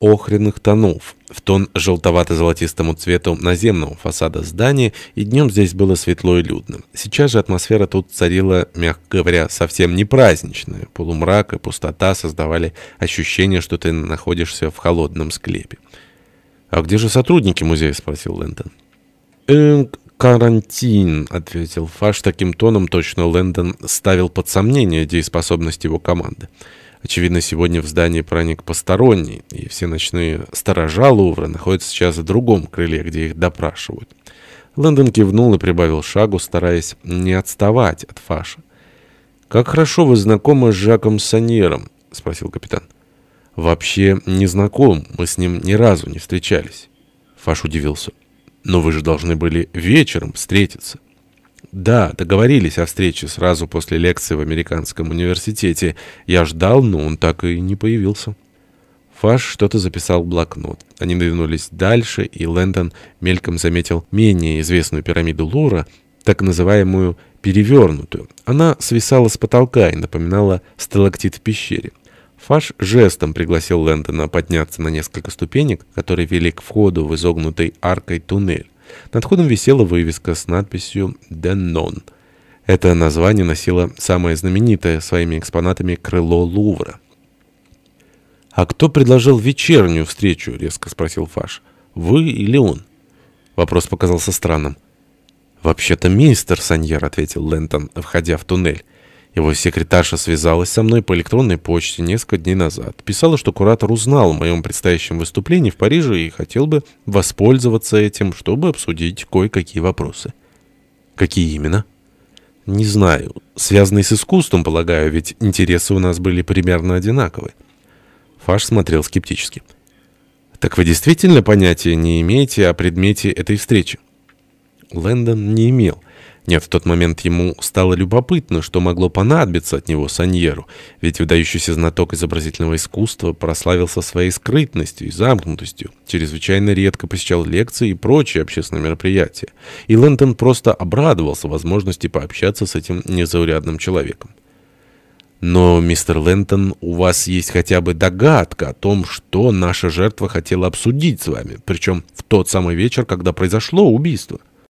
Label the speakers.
Speaker 1: охренных тонов, в тон желтовато-золотистому цвету наземного фасада здания, и днем здесь было светло и людно. Сейчас же атмосфера тут царила, мягко говоря, совсем не праздничная. Полумрак и пустота создавали ощущение, что ты находишься в холодном склепе. «А где же сотрудники музея?» — спросил Лэндон. «Эм, карантин», — ответил Фаш таким тоном, точно Лэндон ставил под сомнение дееспособность его команды. Очевидно, сегодня в здании проник посторонний, и все ночные сторожа Лувра находятся сейчас в другом крыле, где их допрашивают. Лэндон кивнул и прибавил шагу, стараясь не отставать от Фаша. «Как хорошо вы знакомы с Жаком Саньером?» — спросил капитан. «Вообще не знаком, мы с ним ни разу не встречались». Фаш удивился. «Но вы же должны были вечером встретиться». «Да, договорились о встрече сразу после лекции в американском университете. Я ждал, но он так и не появился». Фаш что-то записал в блокнот. Они двинулись дальше, и Лэндон мельком заметил менее известную пирамиду Лура, так называемую «перевернутую». Она свисала с потолка и напоминала сталактит в пещере. Фаш жестом пригласил Лэндона подняться на несколько ступенек, которые вели к входу в изогнутый аркой туннель. Над входом висела вывеска с надписью «Деннон». Это название носило самое знаменитое своими экспонатами крыло Лувра. «А кто предложил вечернюю встречу?» — резко спросил Фаш. «Вы или он?» Вопрос показался странным. «Вообще-то мистер Саньер», — ответил Лэнтон, входя в туннель. Его секретарша связалась со мной по электронной почте несколько дней назад. Писала, что куратор узнал о моем предстоящем выступлении в Париже и хотел бы воспользоваться этим, чтобы обсудить кое-какие вопросы. Какие именно? Не знаю. Связанные с искусством, полагаю, ведь интересы у нас были примерно одинаковые. Фаш смотрел скептически. «Так вы действительно понятия не имеете о предмете этой встречи?» Лэндон не имел. Нет, в тот момент ему стало любопытно, что могло понадобиться от него Саньеру, ведь выдающийся знаток изобразительного искусства прославился своей скрытностью и замкнутостью, чрезвычайно редко посещал лекции и прочие общественные мероприятия, и Лэнтон просто обрадовался возможности пообщаться с этим незаурядным человеком. Но, мистер Лэнтон, у вас есть хотя бы догадка о том, что наша жертва хотела обсудить с вами, причем в тот самый вечер, когда произошло убийство.